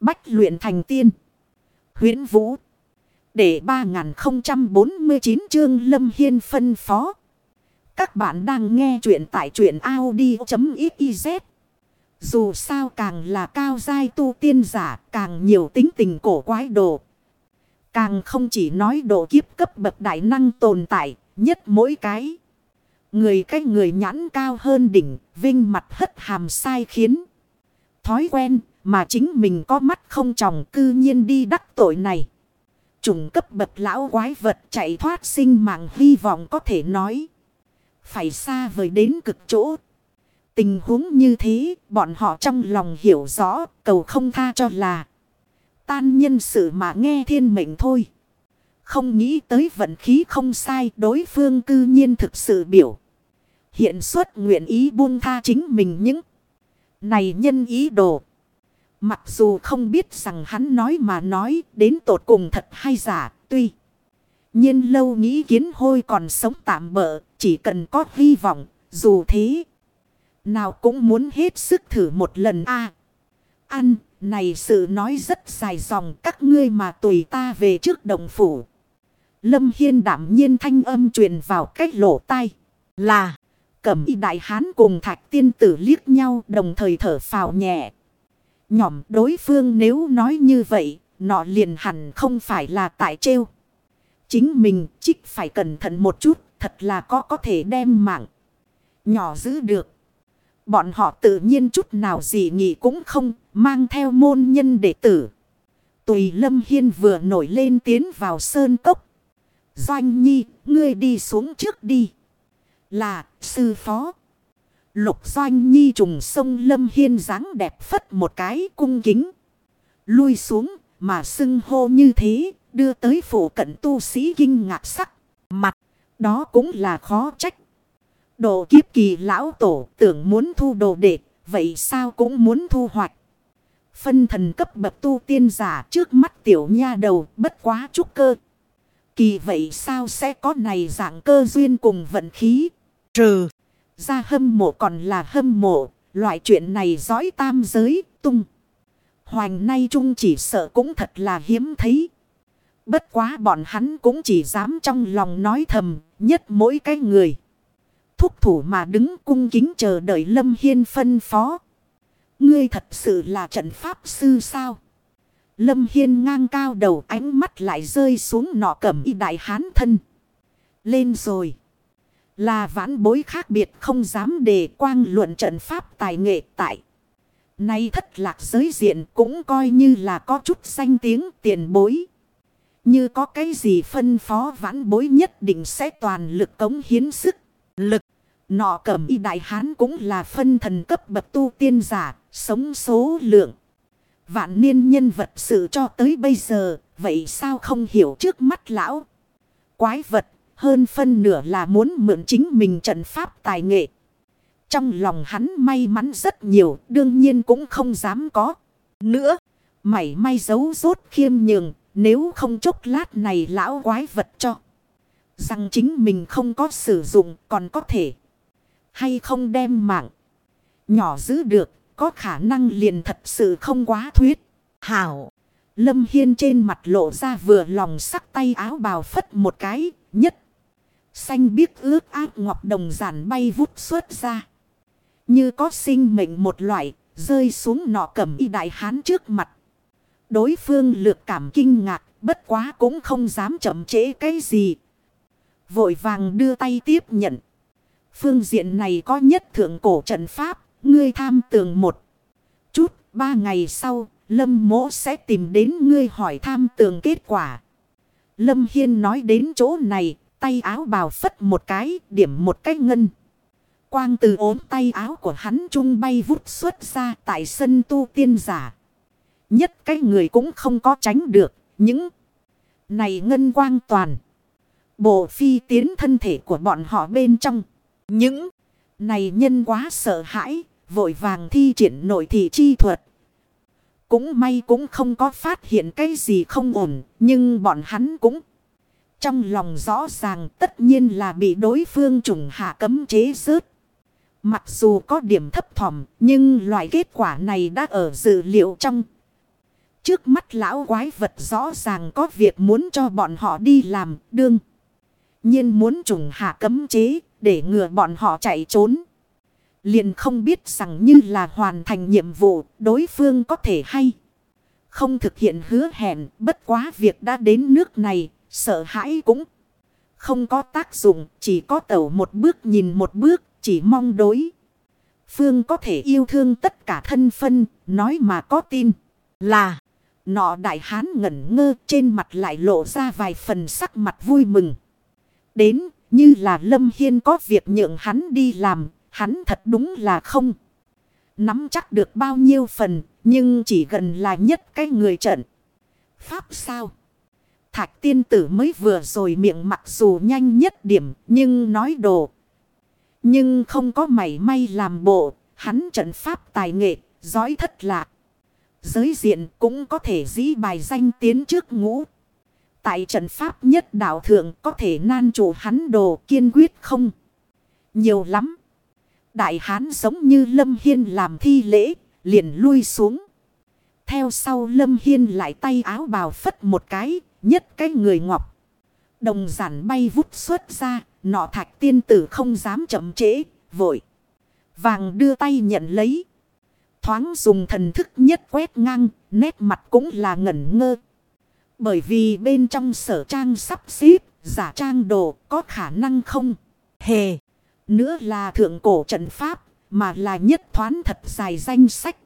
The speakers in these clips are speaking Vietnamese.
Bách luyện thành tiên. huyễn Vũ. Để 3049 chương Lâm Hiên phân phó. Các bạn đang nghe truyện tại truyện Audi.xyz. Dù sao càng là cao giai tu tiên giả, càng nhiều tính tình cổ quái đồ. Càng không chỉ nói độ kiếp cấp bậc đại năng tồn tại, nhất mỗi cái. Người cách người nhãn cao hơn đỉnh, vinh mặt hất hàm sai khiến. Thói quen mà chính mình có mắt không tròng cư nhiên đi đắc tội này. trùng cấp bậc lão quái vật chạy thoát sinh mạng hy vọng có thể nói. Phải xa vời đến cực chỗ. Tình huống như thế, bọn họ trong lòng hiểu rõ, cầu không tha cho là. Tan nhân sự mà nghe thiên mệnh thôi. Không nghĩ tới vận khí không sai, đối phương cư nhiên thực sự biểu. Hiện xuất nguyện ý buông tha chính mình những này nhân ý đồ. Mặc dù không biết rằng hắn nói mà nói đến tột cùng thật hay giả, tuy nhiên lâu nghĩ kiến hôi còn sống tạm bỡ, chỉ cần có hy vọng, dù thế. Nào cũng muốn hết sức thử một lần a Ăn, này sự nói rất dài dòng các ngươi mà tùy ta về trước đồng phủ. Lâm Hiên đảm nhiên thanh âm truyền vào cách lỗ tai. Là, cẩm y đại hán cùng thạch tiên tử liếc nhau đồng thời thở phào nhẹ. Nhỏm đối phương nếu nói như vậy, nọ liền hẳn không phải là tại trêu. Chính mình trích phải cẩn thận một chút, thật là có có thể đem mạng. Nhỏ giữ được. Bọn họ tự nhiên chút nào gì nghĩ cũng không, mang theo môn nhân đệ tử. Tùy Lâm Hiên vừa nổi lên tiến vào sơn cốc. Doanh Nhi, ngươi đi xuống trước đi. Là, sư phó. Lục Doanh Nhi trùng sông Lâm Hiên dáng đẹp phất một cái cung kính. Lui xuống, mà xưng hô như thế, đưa tới phủ cận tu sĩ kinh ngạc sắc. Mặt, đó cũng là khó trách. Độ kiếp kỳ lão tổ tưởng muốn thu đồ đệ, vậy sao cũng muốn thu hoạch. Phân thần cấp bậc tu tiên giả trước mắt tiểu nha đầu bất quá trúc cơ. Kỳ vậy sao sẽ có này dạng cơ duyên cùng vận khí. Trừ ra hâm mộ còn là hâm mộ. Loại chuyện này dõi tam giới, tung. Hoành nay trung chỉ sợ cũng thật là hiếm thấy. Bất quá bọn hắn cũng chỉ dám trong lòng nói thầm, nhất mỗi cái người. Thúc thủ mà đứng cung kính chờ đợi Lâm Hiên phân phó. Ngươi thật sự là trận pháp sư sao? Lâm Hiên ngang cao đầu ánh mắt lại rơi xuống nọ cẩm y đại hán thân. Lên rồi. Là vãn bối khác biệt không dám đề quang luận trận pháp tài nghệ tại. Nay thất lạc giới diện cũng coi như là có chút danh tiếng tiền bối. Như có cái gì phân phó vãn bối nhất định sẽ toàn lực cống hiến sức, lực. Nọ cẩm y đại hán cũng là phân thần cấp bậc tu tiên giả, sống số lượng. Vạn niên nhân vật sự cho tới bây giờ, vậy sao không hiểu trước mắt lão? Quái vật, hơn phân nửa là muốn mượn chính mình trận pháp tài nghệ. Trong lòng hắn may mắn rất nhiều, đương nhiên cũng không dám có. Nữa, mảy may giấu rốt khiêm nhường, nếu không chốc lát này lão quái vật cho. Rằng chính mình không có sử dụng còn có thể. Hay không đem mạng. Nhỏ giữ được có khả năng liền thật sự không quá thuyết. Hảo. Lâm Hiên trên mặt lộ ra vừa lòng sắc tay áo bào phất một cái. Nhất. Xanh biếc ướt áp ngọc đồng giản bay vút xuất ra. Như có sinh mệnh một loại. Rơi xuống nọ cẩm y đại hán trước mặt. Đối phương lược cảm kinh ngạc. Bất quá cũng không dám chậm trễ cái gì. Vội vàng đưa tay tiếp nhận. Phương diện này có nhất thượng cổ trận pháp. Ngươi tham tường một chút. Ba ngày sau. Lâm mỗ sẽ tìm đến ngươi hỏi tham tường kết quả. Lâm Hiên nói đến chỗ này. Tay áo bào phất một cái. Điểm một cái ngân. Quang từ ốm tay áo của hắn trung bay vút xuất ra tại sân tu tiên giả. Nhất cái người cũng không có tránh được. Những này ngân quang toàn. Bộ phi tiến thân thể của bọn họ bên trong. Những này nhân quá sợ hãi. Vội vàng thi triển nội thị chi thuật. Cũng may cũng không có phát hiện cái gì không ổn. Nhưng bọn hắn cũng trong lòng rõ ràng tất nhiên là bị đối phương trùng hạ cấm chế rớt. Mặc dù có điểm thấp thỏm, nhưng loại kết quả này đã ở dự liệu trong. Trước mắt lão quái vật rõ ràng có việc muốn cho bọn họ đi làm đương. nhiên muốn trùng hạ cấm chế, để ngừa bọn họ chạy trốn. Liền không biết rằng như là hoàn thành nhiệm vụ, đối phương có thể hay. Không thực hiện hứa hẹn bất quá việc đã đến nước này sợ hãi cũng không có tác dụng chỉ có tẩu một bước nhìn một bước chỉ mong đối. Phương có thể yêu thương tất cả thân phân nói mà có tin là Nọ đại hán ngẩn ngơ trên mặt lại lộ ra vài phần sắc mặt vui mừng. Đến như là Lâm Hiên có việc nhượng hắn đi làm, hắn thật đúng là không. Nắm chắc được bao nhiêu phần, nhưng chỉ gần là nhất cái người trận. Pháp sao? Thạch tiên tử mới vừa rồi miệng mặc dù nhanh nhất điểm, nhưng nói đồ. Nhưng không có mảy may làm bộ, hắn trận pháp tài nghệ, giỏi thất lạc. Giới diện cũng có thể dĩ bài danh tiến trước ngũ. Tại trận pháp nhất đạo thượng có thể nan chủ hắn đồ kiên quyết không. Nhiều lắm. Đại hán giống như Lâm Hiên làm thi lễ, liền lui xuống. Theo sau Lâm Hiên lại tay áo bào phất một cái, nhất cái người ngọc. Đồng giản bay vút xuất ra, nọ thạch tiên tử không dám chậm trễ, vội. Vàng đưa tay nhận lấy. Thoáng dùng thần thức nhất quét ngang, nét mặt cũng là ngẩn ngơ. Bởi vì bên trong sở trang sắp xếp, giả trang đồ có khả năng không? Hề! Nữa là thượng cổ trận pháp, mà là nhất thoán thật dài danh sách.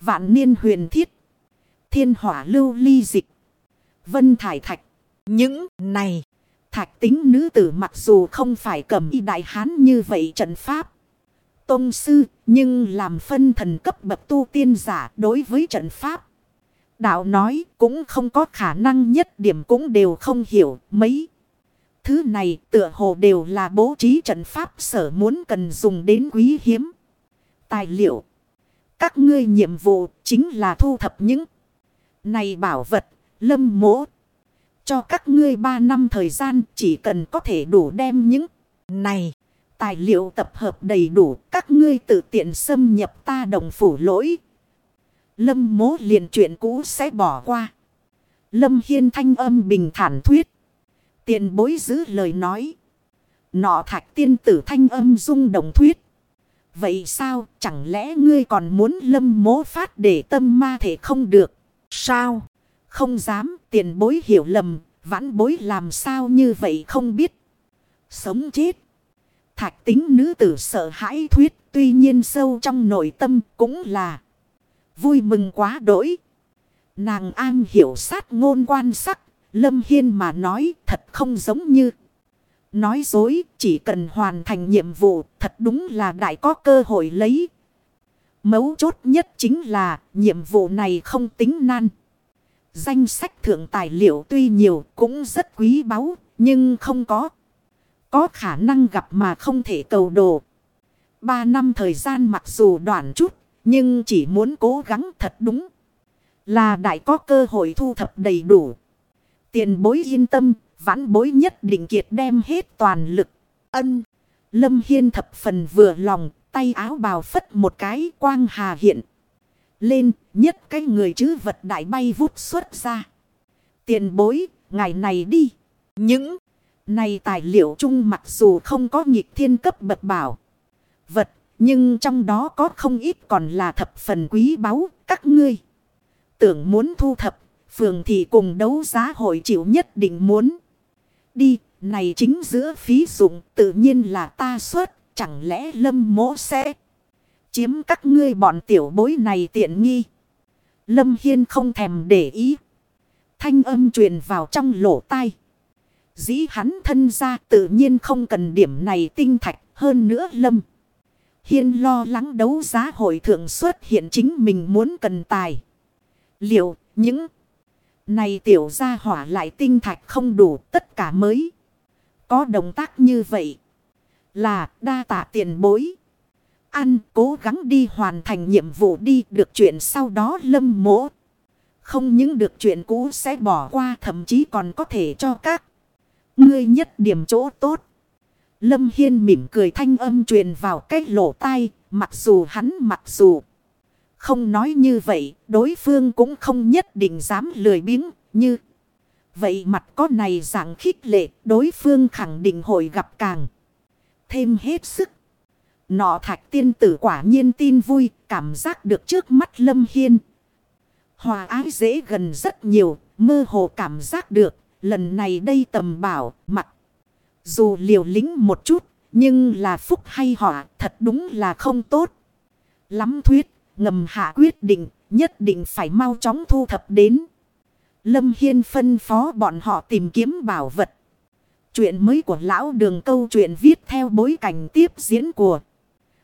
Vạn niên huyền thiết. Thiên hỏa lưu ly dịch. Vân thải thạch. Những này, thạch tính nữ tử mặc dù không phải cầm y đại hán như vậy trận pháp. Tông sư, nhưng làm phân thần cấp bậc tu tiên giả đối với trận pháp. Đạo nói cũng không có khả năng nhất điểm cũng đều không hiểu mấy. Thứ này tựa hồ đều là bố trí trận pháp sở muốn cần dùng đến quý hiếm. Tài liệu. Các ngươi nhiệm vụ chính là thu thập những này bảo vật, lâm mỗ. Cho các ngươi ba năm thời gian chỉ cần có thể đủ đem những này tài liệu tập hợp đầy đủ, các ngươi tự tiện xâm nhập ta đồng phủ lỗi. Lâm mố liền chuyện cũ sẽ bỏ qua. Lâm Hiên thanh âm bình thản thuyết. Tiền bối giữ lời nói. Nọ thạch tiên tử thanh âm rung đồng thuyết. Vậy sao chẳng lẽ ngươi còn muốn lâm mố phát để tâm ma thể không được? Sao? Không dám tiền bối hiểu lầm. Vãn bối làm sao như vậy không biết. Sống chết. Thạch tính nữ tử sợ hãi thuyết tuy nhiên sâu trong nội tâm cũng là vui mừng quá đỗi. Nàng an hiểu sát ngôn quan sắc, Lâm Hiên mà nói thật không giống như. Nói dối chỉ cần hoàn thành nhiệm vụ thật đúng là đại có cơ hội lấy. Mấu chốt nhất chính là nhiệm vụ này không tính nan. Danh sách thượng tài liệu tuy nhiều cũng rất quý báu, nhưng không có. Có khả năng gặp mà không thể cầu đồ. Ba năm thời gian mặc dù đoạn chút. Nhưng chỉ muốn cố gắng thật đúng. Là đại có cơ hội thu thập đầy đủ. Tiền bối yên tâm. Vãn bối nhất định kiệt đem hết toàn lực. Ân. Lâm Hiên thập phần vừa lòng. Tay áo bào phất một cái, quang hà hiện. Lên nhất cái người chứ vật đại bay vút xuất ra. Tiền bối. Ngày này đi. Những này tài liệu chung mặc dù không có nhịp thiên cấp bậc bảo. Vật, nhưng trong đó có không ít còn là thập phần quý báu, các ngươi. Tưởng muốn thu thập, phường thì cùng đấu giá hội chịu nhất định muốn. Đi, này chính giữa phí dụng tự nhiên là ta xuất, chẳng lẽ lâm mỗ sẽ chiếm các ngươi bọn tiểu bối này tiện nghi. Lâm Hiên không thèm để ý. Thanh âm truyền vào trong lỗ tai. Dĩ hắn thân ra tự nhiên không cần điểm này tinh thạch, hơn nữa lâm. Hiên lo lắng đấu giá hội thượng xuất hiện chính mình muốn cần tài. Liệu, những này tiểu gia hỏa lại tinh thạch không đủ, tất cả mới. Có động tác như vậy là đa tạ tiền bối. Ăn cố gắng đi hoàn thành nhiệm vụ đi được chuyện sau đó lâm mỗ. Không những được chuyện cũ sẽ bỏ qua thậm chí còn có thể cho các Ngươi nhất điểm chỗ tốt. Lâm Hiên mỉm cười thanh âm truyền vào cái lỗ tai. Mặc dù hắn mặc dù Không nói như vậy, đối phương cũng không nhất định dám lười biếng như. Vậy mặt có này dạng khích lệ, đối phương khẳng định hội gặp càng. Thêm hết sức. Nọ thạch tiên tử quả nhiên tin vui, cảm giác được trước mắt Lâm Hiên. Hòa ái dễ gần rất nhiều, mơ hồ cảm giác được, lần này đây tầm bảo, mặt. Dù liều lính một chút, nhưng là phúc hay họa, thật đúng là không tốt. Lắm thuyết, ngầm hạ quyết định, nhất định phải mau chóng thu thập đến. Lâm Hiên phân phó bọn họ tìm kiếm bảo vật. Chuyện mới của lão đường câu chuyện viết theo bối cảnh tiếp diễn của